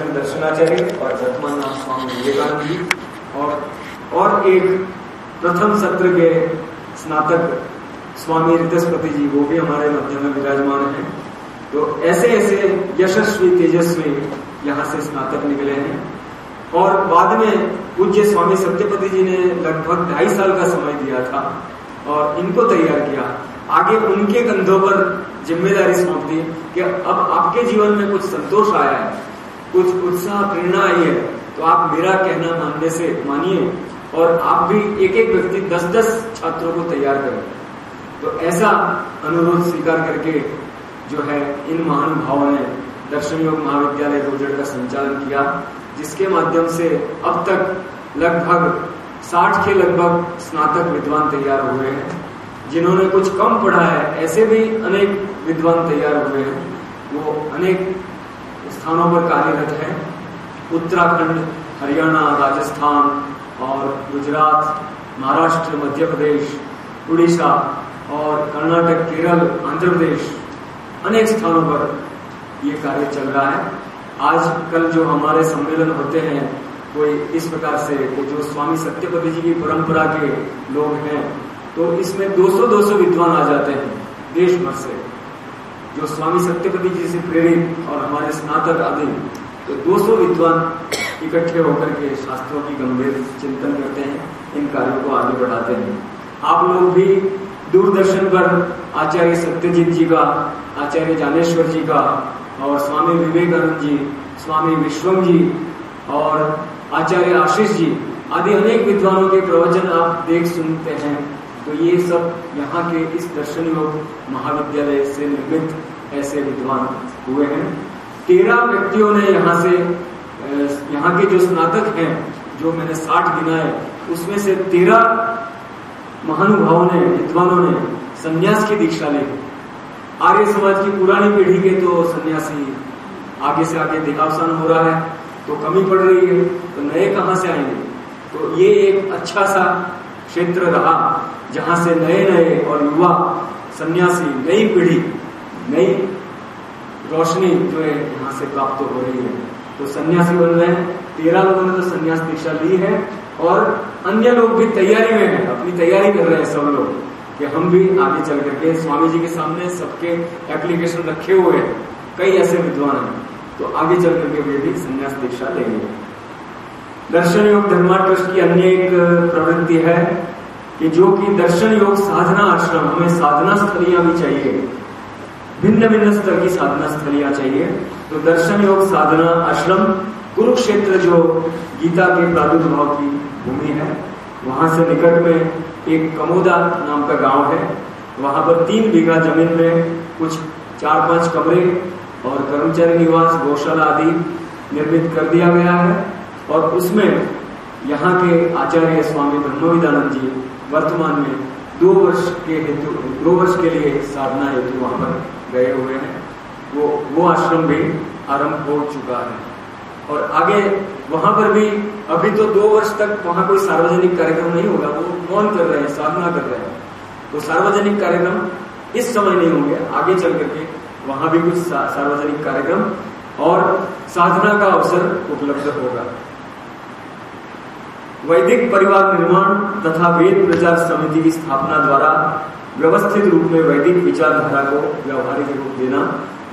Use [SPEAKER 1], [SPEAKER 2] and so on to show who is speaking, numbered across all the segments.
[SPEAKER 1] कृष्ण दर्शनाचार्य और वर्तमान नाम स्वामी विवेकानंद जी और और एक प्रथम सत्र के स्नातक स्वामी रितस्पति जी, वो भी हमारे मध्य में विराजमान हैं। तो ऐसे ऐसे यशस्वी, तेजस्वी यहाँ से स्नातक निकले हैं। और बाद में पूज्य स्वामी सत्यपति जी ने लगभग ढाई साल का समय दिया था और इनको तैयार किया। आगे उनके कंधों पर ज़िम्मेदारी सौंप दी कि अब आपके जीवन में कुछ संतोष आया है। कुछ उत्साह, प्रेरणा आई है तो आप मेरा कहना मानने से मानिए और आप भी एक एक व्यक्ति दस दस छात्रों को तैयार करें। तो ऐसा अनुरोध स्वीकार करके जो है, इन महानुभावों ने दर्शन योग महाविद्यालय रोजड़ का संचालन किया, जिसके माध्यम से अब तक लगभग साठ के लगभग स्नातक विद्वान तैयार हुए हैं। जिन्होंने कुछ कम पढ़ा है, ऐसे भी अनेक विद्वान तैयार हुए हैं। वो अनेक स्थानों पर कार्यरत है। उत्तराखंड, हरियाणा, राजस्थान और गुजरात, महाराष्ट्र, मध्य प्रदेश, उड़ीसा और कर्नाटक, केरल, आंध्र प्रदेश अनेक स्थानों पर ये कार्य चल रहा है। आज कल जो हमारे सम्मेलन होते हैं कोई इस प्रकार से कि जो स्वामी सत्यपति जी की परंपरा के लोग हैं तो इसमें 200-200 विद्वान आ जाते हैं देश भर से। जो स्वामी सत्यपति जी से प्रेरित और हमारे स्नातक आदि तो 200 विद्वान इकट्ठे होकर के शास्त्रों की गंभीर चिंतन करते हैं, इन कार्यों को आगे बढ़ाते हैं। आप लोग भी दूरदर्शन पर आचार्य सत्यजीत जी का, आचार्य जानेश्वर जी का, और स्वामी विवेकानंद जी, स्वामी विश्वम जी, और आचार्य आशीष जी आदि अनेक विद्वानों के प्रवचन आप देख सुनते हैं। तो ये सब यहाँ के इस दर्शन योग महाविद्यालय से निर्मित ऐसे विद्वान हुए हैं। तेरह व्यक्तियों ने यहाँ से यहाँ के जो स्नातक हैं, जो मैंने साठ गिनाए, उसमें से तेरह महानुभावों ने, विद्वानों ने संन्यास की दीक्षा ली। आर्य समाज की पुरानी पीढ़ी के तो सन्यासी आगे से आगे देहावसान हो रहा है तो कमी पड़ रही है तो नए कहाँ से आएँगे? तो ये एक अच्छा सा क्षेत्र रहा। जहाँ से नए नए और युवा सन्यासी, नई पीढ़ी, नई रोशनी जो है यहाँ से प्राप्त हो रही है। तो सन्यासी बन रहे हैं, तेरह लोगों ने तो सन्यास दीक्षा ली है और अन्य लोग भी तैयारी में हैं, अपनी तैयारी कर रहे हैं सब लोग कि हम भी आगे चल करके स्वामी जी के सामने सबके एप्लीकेशन रखे हुए हैं, कई ऐसे विद्वान हैं तो आगे चल करके वे भी संन्यास दीक्षा लेंगे। दर्शन योग धर्मा ट्रस्ट की अन्य एक प्रवृत्ति है कि जो कि दर्शन योग, साधना आश्रम, हमें साधना स्थलियाँ भी चाहिए। भिन्न भिन्न स्तर की साधना स्थलियाँ चाहिए। तो दर्शन योग, साधना आश्रम, कुरुक्षेत्र जो गीता के प्रादुर्भाव की भूमि है, वहाँ से निकट में एक कमोदा नाम का गाँव है। वहाँ पर तीन बीघा ज़मीन में कुछ चार पाँच कमरे और कर्मचारी निवास, गौशाला आदि निर्मित कर दिया गया है। और उसमें यहाँ के आचार्य स्वामी ब्रह्मविदानंद जी वर्तमान में दो वर्ष के हेतु, दो वर्ष के लिए साधना हेतु वहाँ पर गए हुए हैं। वो वो आश्रम भी आरंभ हो चुका है। और आगे वहाँ पर भी, अभी तो दो वर्ष तक वहाँ कोई सार्वजनिक कार्यक्रम नहीं होगा। वो मौन कर रहे हैं? साधना कर रहे हैं। तो सार्वजनिक कार्यक्रम इस समय नहीं होंगे। आगे चल करके वहाँ भी कुछ सार्वजनिक कार्यक्रम और साधना का अवसर उपलब्ध होगा। वैदिक परिवार निर्माण तथा वेद प्रचार समिति की स्थापना द्वारा व्यवस्थित रूप में वैदिक विचारधारा को व्यवहारिक रूप देना,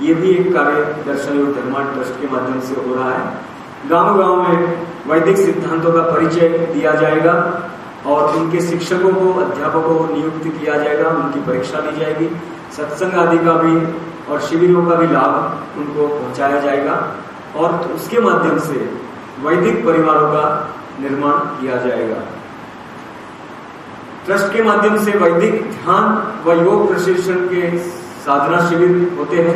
[SPEAKER 1] ये भी एक कार्य दर्शन योग धर्मा ट्रस्ट के माध्यम से हो रहा है। गाँव गाँव में वैदिक सिद्धांतों का परिचय दिया जाएगा और उनके शिक्षकों को, अध्यापकों को नियुक्त किया जाएगा, उनकी परीक्षा ली जाएगी। सत्संग आदि का भी और शिविरों का भी लाभ उनको पहुँचाया जाएगा और उसके माध्यम से वैदिक परिवारों का निर्माण किया जाएगा। ट्रस्ट के माध्यम से वैदिक ध्यान व योग प्रशिक्षण के साधना शिविर होते हैं।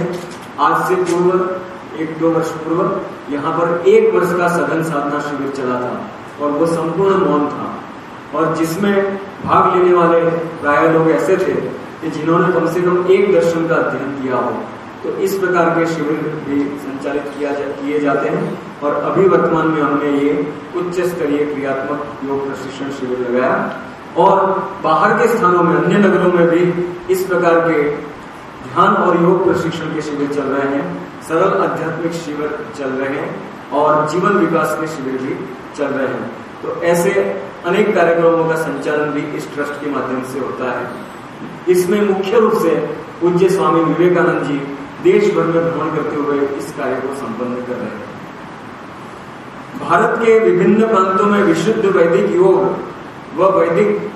[SPEAKER 1] आज से पूर्व एक दो वर्ष पूर्व यहाँ पर एक वर्ष का सघन साधना शिविर चला था और वो संपूर्ण मौन था। और जिसमें भाग लेने वाले प्राय लोग ऐसे थे कि जिन्होंने कम से कम एक दर्शन का अध्ययन किया हो। तो इस प्रकार के शिविर भी संचालित किया जा, किए जाते हैं और अभी वर्तमान में हमने ये उच्च स्तरीय क्रियात्मक योग प्रशिक्षण शिविर लगाया। और बाहर के स्थानों में, अन्य नगरों में भी इस प्रकार के ध्यान और योग प्रशिक्षण के शिविर चल रहे हैं। सरल आध्यात्मिक शिविर चल रहे हैं और जीवन विकास के शिविर भी चल रहे हैं। तो ऐसे अनेक कार्यक्रमों का संचालन भी इस ट्रस्ट के माध्यम से होता है। इसमें मुख्य रूप से पूज्य स्वामी विवेकानंद जी देश भर में भ्रमण करते हुए इस कार्य को संपन्न कर रहे हैं। भारत के विभिन्न प्रांतों में विशुद्ध वैदिक योग व वैदिक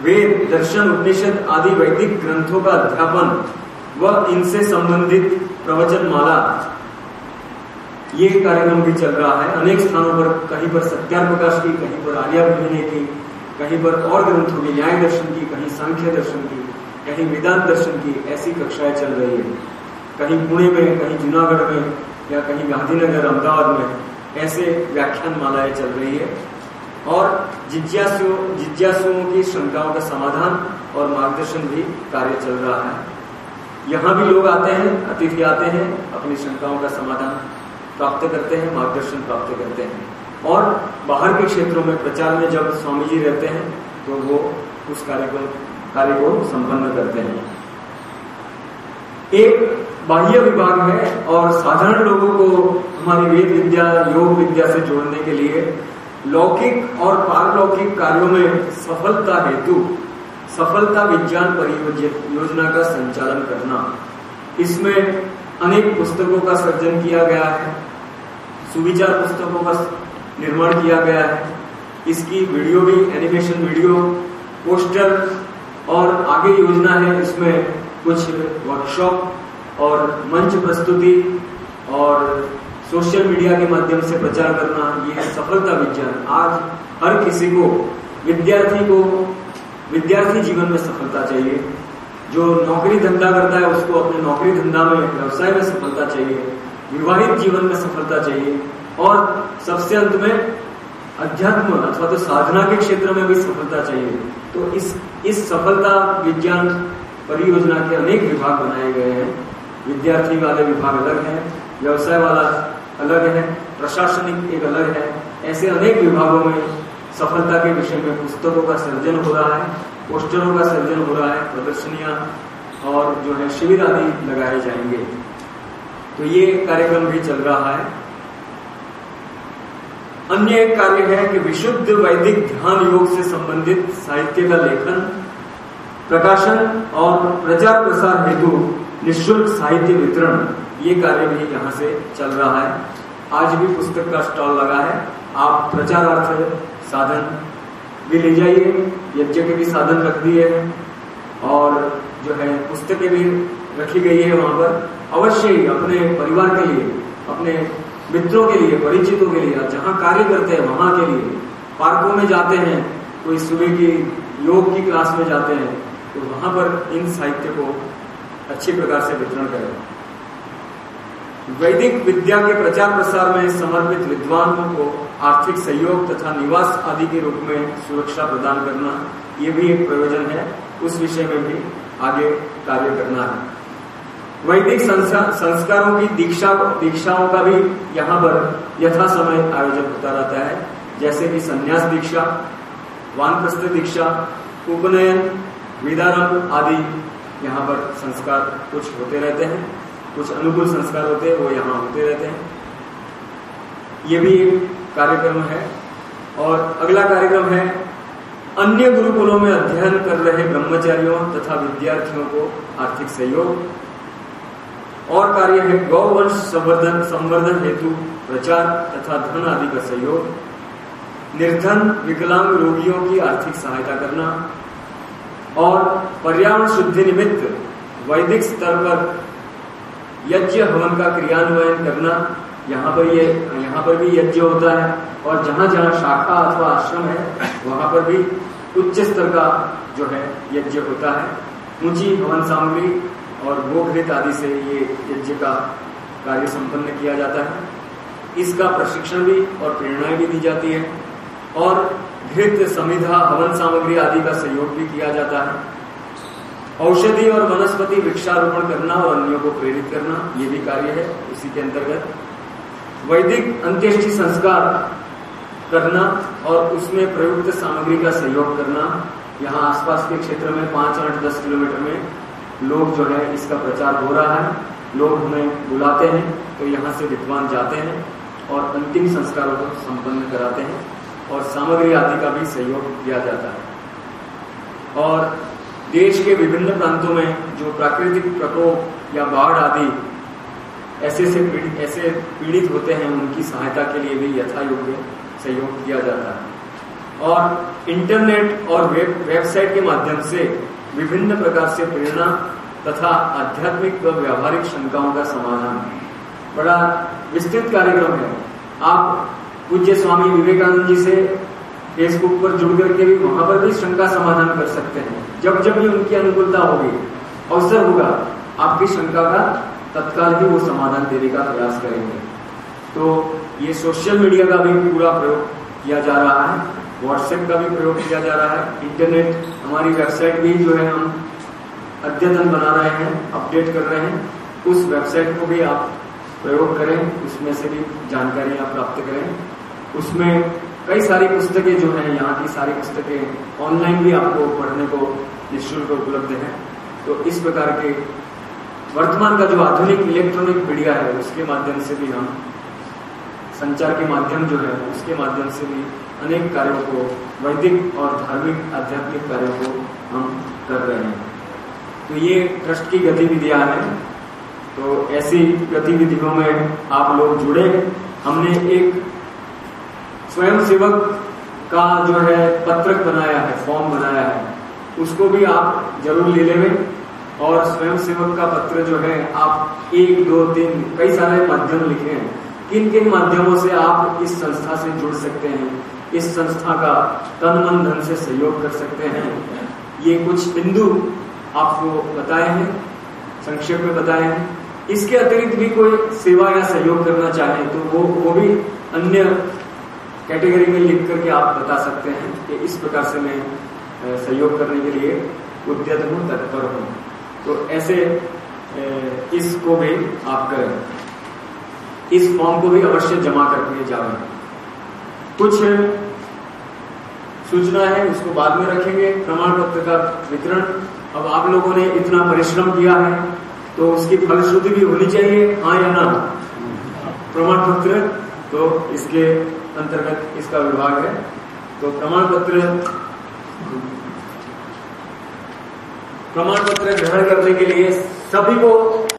[SPEAKER 1] वेद, दर्शन, उपनिषद आदि वैदिक ग्रंथों का अध्यापन व इनसे संबंधित प्रवचन माला ये कार्यक्रम भी चल रहा है। अनेक स्थानों पर कहीं पर सत्यार प्रकाश की, कहीं पर आर्या की, कहीं पर और ग्रंथों की, न्याय दर्शन की, कहीं सांख्य दर्शन की, कहीं वेदांत दर्शन की ऐसी कक्षाएँ चल रही है। कहीं पुणे में, कहीं जूनागढ़ में या कहीं गांधीनगर, अहमदाबाद में ऐसे व्याख्यान मालाएँ चल रही है। और जिज्ञासुओं जिज्ञासुओं की शंकाओं का समाधान और मार्गदर्शन भी कार्य चल रहा है। यहाँ भी लोग आते हैं, अतिथि आते हैं, अपनी शंकाओं का समाधान प्राप्त करते हैं, मार्गदर्शन प्राप्त करते हैं। और बाहर के क्षेत्रों में, प्रचार में जब स्वामी जी रहते हैं तो वो उस कार्य को कार्य को संपन्न करते हैं। एक बाह्य विभाग है और साधारण लोगों को हमारी वेद विद्या, योग विद्या से जोड़ने के लिए लौकिक और पारलौकिक कार्यों में सफलता हेतु, सफलता विज्ञान परियोजना का संचालन करना। इसमें अनेक पुस्तकों का सर्जन किया गया है। सुविचार पुस्तकों का निर्माण किया गया है। इसकी वीडियो भी एनिमेशन वीडियो, पोस्टर और आगे योजना है। इसमें कुछ वर्कशॉप और मंच प्रस्तुति और सोशल मीडिया के माध्यम से प्रचार करना, ये सफलता विज्ञान। आज हर किसी को, विद्यार्थी को, विद्यार्थी जीवन में सफलता चाहिए। जो नौकरी धंधा करता है, उसको अपने नौकरी धंधा में, व्यवसाय में सफलता चाहिए। विवाहित जीवन में सफलता चाहिए। और सबसे अंत में, अध्यात्म, अथवा तो साधना के क्षेत्र में भी सफलता चाहिए। तो इस इस सफलता विज्ञान परियोजना के अनेक विभाग बनाए गए हैं। विद्यार्थी वाले विभाग अलग है, व्यवसाय वाला अलग है, प्रशासनिक एक अलग है। ऐसे अनेक विभागों में सफलता के विषय में पुस्तकों का सृजन हो रहा है, पोस्टरों का सृजन हो रहा है, प्रदर्शनियाँ और जो है शिविर आदि लगाए जाएँगे। तो ये कार्यक्रम भी चल रहा है। अन्य एक कार्य है कि विशुद्ध वैदिक ध्यान योग से संबंधित साहित्य का लेखन, प्रकाशन और प्रचार प्रसार हेतु निशुल्क साहित्य वितरण, ये कार्य भी यहाँ से चल रहा है। आज भी पुस्तक का स्टॉल लगा है। आप प्रचारार्थ साधन भी ले जाइए। यज्ञ के भी साधन रख दिए हैं और जो है पुस्तकें भी रखी गई है वहाँ पर। अवश्य ही अपने परिवार के लिए, अपने मित्रों के लिए, परिचितों के लिए जहाँ कार्य करते हैं वहाँ के लिए पार्कों में जाते हैं, कोई सुबह की योग की क्लास में जाते हैं तो वहाँ पर इन साहित्य को अच्छी प्रकार से वितरण करें। वैदिक विद्या के प्रचार प्रसार में समर्पित विद्वानों को आर्थिक सहयोग तथा निवास आदि के रूप में सुरक्षा प्रदान करना, ये भी एक प्रयोजन है। उस विषय में भी आगे कार्य करना है। वैदिक संस्कारों की दीक्षा दीक्षाओं का भी यहाँ पर यथा समय आयोजन होता रहता है। जैसे कि संन्यास दीक्षा, वानप्रस्थ दीक्षा, उपनयन, विदारंभ आदि यहाँ पर संस्कार कुछ होते रहते हैं। कुछ अनुकूल संस्कार होते हैं, वो यहाँ होते रहते हैं। ये भी एक कार्यक्रम है। और अगला कार्यक्रम है, अन्य गुरुकुलों में अध्ययन कर रहे ब्रह्मचारियों तथा विद्यार्थियों को आर्थिक सहयोग। और कार्य है गौवंश संवर्धन संवर्धन हेतु प्रचार तथा धन आदि का सहयोग। निर्धन, विकलांग रोगियों की आर्थिक सहायता करना। और पर्यावरण शुद्धि निमित्त वैदिक स्तर पर यज्ञ हवन का क्रियान्वयन करना, यहाँ पर ये, यहाँ पर भी यज्ञ होता है, और जहाँ जहाँ शाखा अथवा आश्रम है, वहाँ पर भी उच्च स्तर का जो है यज्ञ होता है। ऊँची हवन सामग्री और गोघृत आदि से ये यज्ञ का कार्य संपन्न किया जाता है। इसका प्रशिक्षण भी और प्रेरणाएँ भी दी जाती है, और घृत, समिधा, हवन सामग्री आदि का सहयोग भी किया जाता है। औषधि और वनस्पति वृक्षारोपण करना और अन्यों को प्रेरित करना, ये भी कार्य है इसी के अंतर्गत। वैदिक अंत्येष्टि संस्कार करना और उसमें प्रयुक्त सामग्री का सहयोग करना। यहाँ आसपास के क्षेत्र में पाँच, आठ, दस किलोमीटर में लोग जो है, इसका प्रचार हो रहा है। लोग हमें बुलाते हैं तो यहाँ से विद्वान जाते हैं और अंतिम संस्कारों को संपन्न कराते हैं और सामग्री आदि का भी सहयोग दिया जाता है। और देश के विभिन्न प्रांतों में जो प्राकृतिक प्रकोप या बाढ़ आदि ऐसे से पीड़ित ऐसे पीड़ित होते हैं, उनकी सहायता के लिए भी यथा योग्य सहयोग किया जाता है। और इंटरनेट और वेब, वेबसाइट के माध्यम से विभिन्न प्रकार से प्रेरणा तथा आध्यात्मिक व व्यावहारिक शंकाओं का समाधान। बड़ा विस्तृत कार्यक्रम है। आप पूज्य स्वामी विवेकानंद जी से फेसबुक पर जुड़ करके भी वहाँ पर भी शंका समाधान कर सकते हैं। जब जब भी उनकी अनुकूलता होगी, अवसर होगा, आपकी शंका का तत्काल ही वो समाधान देने का प्रयास करेंगे। तो ये सोशल मीडिया का भी पूरा प्रयोग किया जा रहा है व्हाट्सएप का भी प्रयोग किया जा रहा है इंटरनेट हमारी वेबसाइट भी जो है हम अद्यतन बना रहे हैं अपडेट कर रहे हैं। उस वेबसाइट को भी आप प्रयोग करें, उसमें से भी जानकारी आप प्राप्त करें। उसमें कई सारी पुस्तकें जो है, यहाँ की सारी पुस्तकें ऑनलाइन भी आपको पढ़ने को, निःशुल्क उपलब्ध है। तो इस प्रकार के वर्तमान का जो आधुनिक इलेक्ट्रॉनिक मीडिया है, उसके माध्यम से भी हम संचार के माध्यम जो है, उसके माध्यम से भी अनेक कार्यों को, वैदिक और धार्मिक आध्यात्मिक कार्यों को हम कर रहे हैं। तो ये ट्रस्ट की गतिविधियाँ हैं। तो ऐसी गतिविधियों में आप लोग जुड़े। हमने एक स्वयं सेवक का जो है पत्रक बनाया है फॉर्म बनाया है, उसको भी आप ज़रूर ले लेंगे। और स्वयं सेवक का पत्र जो है, आप एक, दो, तीन, कई सारे माध्यम लिखे हैं। किन किन माध्यमों से आप इस संस्था से जुड़ सकते हैं? इस संस्था का तन, मन, धन से सहयोग कर सकते हैं। ये कुछ बिंदु आपको बताए हैं, संक्षेप में बताए हैं। इसके अतिरिक्त भी कोई सेवा या सहयोग करना चाहे तो वो वो भी अन्य कैटेगरी में लिख करके आप बता सकते हैं कि इस प्रकार से मैं सहयोग करने के लिए उद्यत हूँ तत्पर हूँ। तो ऐसे इसको भी आप करें। इस फॉर्म को भी अवश्य जमा करके जाए। कुछ सूचना है, उसको बाद में रखेंगे। प्रमाण पत्र का वितरण। अब आप लोगों ने इतना परिश्रम किया है तो उसकी फलश्रुति भी होनी चाहिए हाँ या ना? प्रमाण पत्र तो इसके अंतर्गत इसका विभाग है। तो प्रमाण पत्र प्रमाण पत्र ग्रहण करने के लिए सभी को